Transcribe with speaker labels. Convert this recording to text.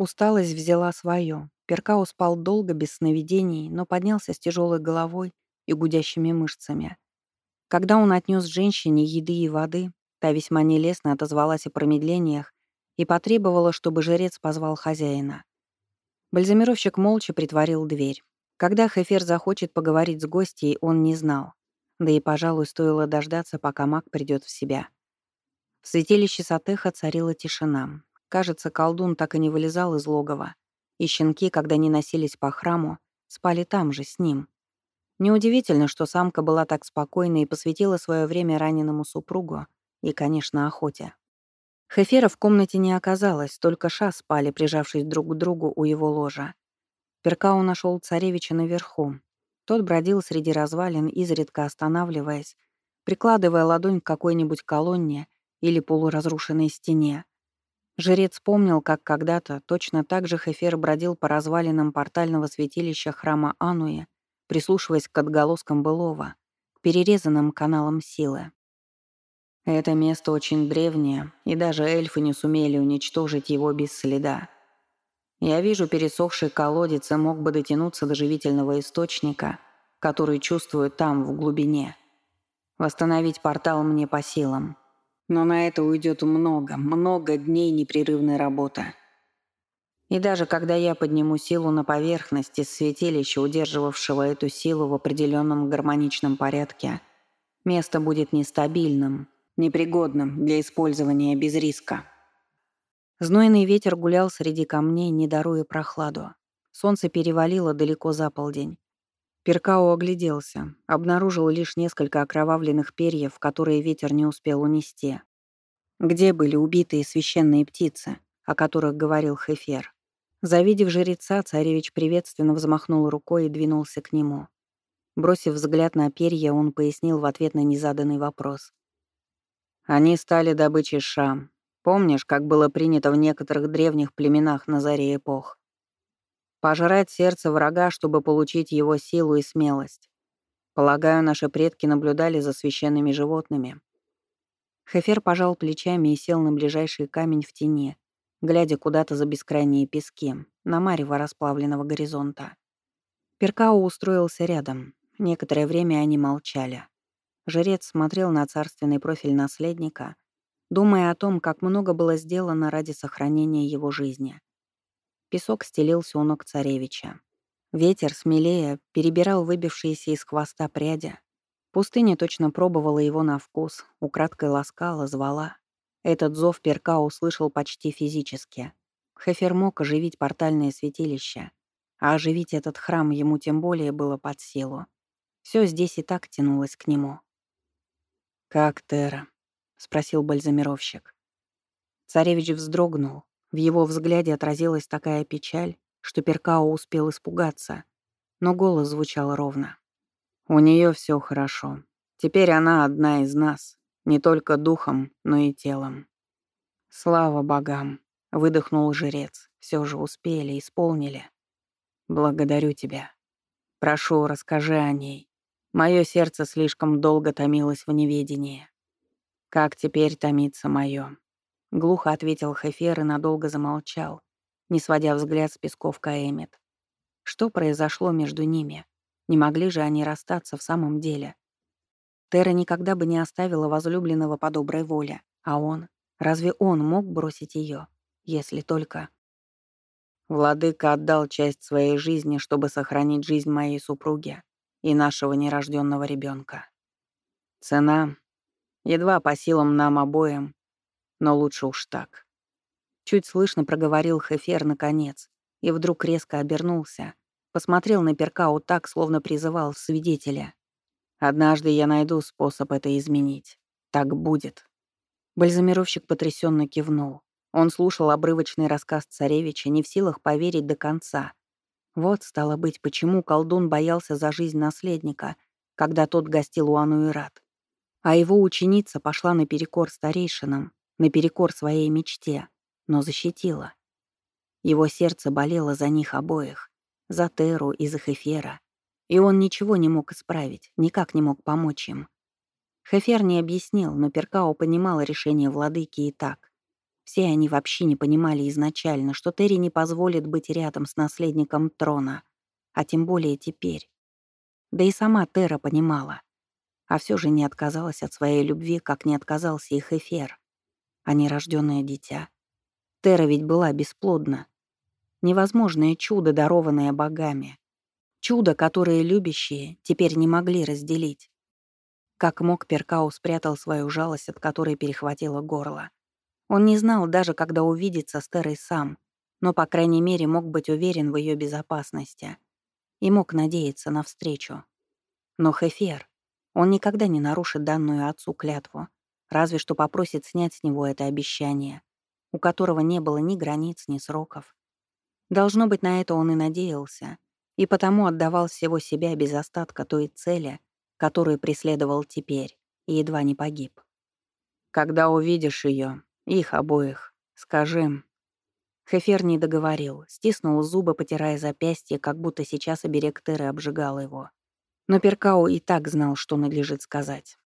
Speaker 1: Усталость взяла свое. Перкао спал долго, без сновидений, но поднялся с тяжелой головой и гудящими мышцами. Когда он отнес женщине еды и воды, та весьма нелестно отозвалась о промедлениях и потребовала, чтобы жрец позвал хозяина. Бальзамировщик молча притворил дверь. Когда Хефер захочет поговорить с гостьей, он не знал. Да и, пожалуй, стоило дождаться, пока маг придет в себя. В святилище Сатеха царила тишина. Кажется, колдун так и не вылезал из логова. И щенки, когда не носились по храму, спали там же, с ним. Неудивительно, что самка была так спокойна и посвятила свое время раненому супругу и, конечно, охоте. Хефера в комнате не оказалось, только ша спали, прижавшись друг к другу у его ложа. Перкау нашел царевича наверху, тот бродил среди развалин, изредка останавливаясь, прикладывая ладонь к какой-нибудь колонне или полуразрушенной стене. Жрец помнил, как когда-то точно так же Хефер бродил по развалинам портального святилища храма Ануя, прислушиваясь к отголоскам былого, к перерезанным каналам силы. Это место очень древнее, и даже эльфы не сумели уничтожить его без следа. Я вижу пересохший колодец и мог бы дотянуться до живительного источника, который чувствую там, в глубине. Восстановить портал мне по силам. Но на это уйдет много, много дней непрерывной работы. И даже когда я подниму силу на поверхность из святилища, удерживавшего эту силу в определенном гармоничном порядке, место будет нестабильным, непригодным для использования без риска. Знойный ветер гулял среди камней, не даруя прохладу. Солнце перевалило далеко за полдень. Перкао огляделся, обнаружил лишь несколько окровавленных перьев, которые ветер не успел унести. Где были убитые священные птицы, о которых говорил Хефер? Завидев жреца, царевич приветственно взмахнул рукой и двинулся к нему. Бросив взгляд на перья, он пояснил в ответ на незаданный вопрос. «Они стали добычей шам, Помнишь, как было принято в некоторых древних племенах на заре эпох? Пожрать сердце врага, чтобы получить его силу и смелость. Полагаю, наши предки наблюдали за священными животными. Хефер пожал плечами и сел на ближайший камень в тени, глядя куда-то за бескрайние пески, на марево расплавленного горизонта. Перкао устроился рядом. Некоторое время они молчали. Жрец смотрел на царственный профиль наследника, думая о том, как много было сделано ради сохранения его жизни. Песок стелился у ног царевича. Ветер, смелее, перебирал выбившиеся из хвоста пряди. Пустыня точно пробовала его на вкус, украдкой ласкала, звала. Этот зов перка услышал почти физически. Хефер мог оживить портальное святилище, а оживить этот храм ему тем более было под силу. Все здесь и так тянулось к нему. «Как Тера?» — спросил бальзамировщик. Царевич вздрогнул. В его взгляде отразилась такая печаль, что Перкао успел испугаться, но голос звучал ровно. «У нее все хорошо. Теперь она одна из нас, не только духом, но и телом». «Слава богам!» — выдохнул жрец. «Все же успели, исполнили. Благодарю тебя. Прошу, расскажи о ней. Мое сердце слишком долго томилось в неведении. «Как теперь томится моё?» — глухо ответил Хефер и надолго замолчал, не сводя взгляд с песков Каэмит. Что произошло между ними? Не могли же они расстаться в самом деле? Тера никогда бы не оставила возлюбленного по доброй воле, а он? Разве он мог бросить ее, если только... Владыка отдал часть своей жизни, чтобы сохранить жизнь моей супруги и нашего нерожденного ребенка. Цена Едва по силам нам обоим, но лучше уж так. Чуть слышно проговорил Хефер наконец, и вдруг резко обернулся, посмотрел на Перкау так, словно призывал свидетеля. «Однажды я найду способ это изменить. Так будет». Бальзамировщик потрясенно кивнул. Он слушал обрывочный рассказ царевича, не в силах поверить до конца. Вот, стало быть, почему колдун боялся за жизнь наследника, когда тот гостил у Ануират. А его ученица пошла наперекор старейшинам, наперекор своей мечте, но защитила. Его сердце болело за них обоих, за Теру и за Хефера, и он ничего не мог исправить, никак не мог помочь им. Хефер не объяснил, но Перкао понимал решение владыки и так. Все они вообще не понимали изначально, что Терри не позволит быть рядом с наследником трона, а тем более теперь. Да и сама Тера понимала. А все же не отказалась от своей любви, как не отказался их Эфир, а нерожденное дитя. Тера ведь была бесплодна. Невозможное чудо, дарованное богами. Чудо, которое любящие теперь не могли разделить. Как мог, Перкау спрятал свою жалость, от которой перехватило горло. Он не знал даже, когда увидится с Терой сам, но, по крайней мере, мог быть уверен в ее безопасности и мог надеяться на встречу. Но Хефер, он никогда не нарушит данную отцу клятву, разве что попросит снять с него это обещание, у которого не было ни границ, ни сроков. Должно быть, на это он и надеялся, и потому отдавал всего себя без остатка той цели, которую преследовал теперь, и едва не погиб. «Когда увидишь ее, их обоих, скажи...» Хефер не договорил, стиснул зубы, потирая запястье, как будто сейчас оберег Теры обжигал его. Но Перкао и так знал, что надлежит сказать.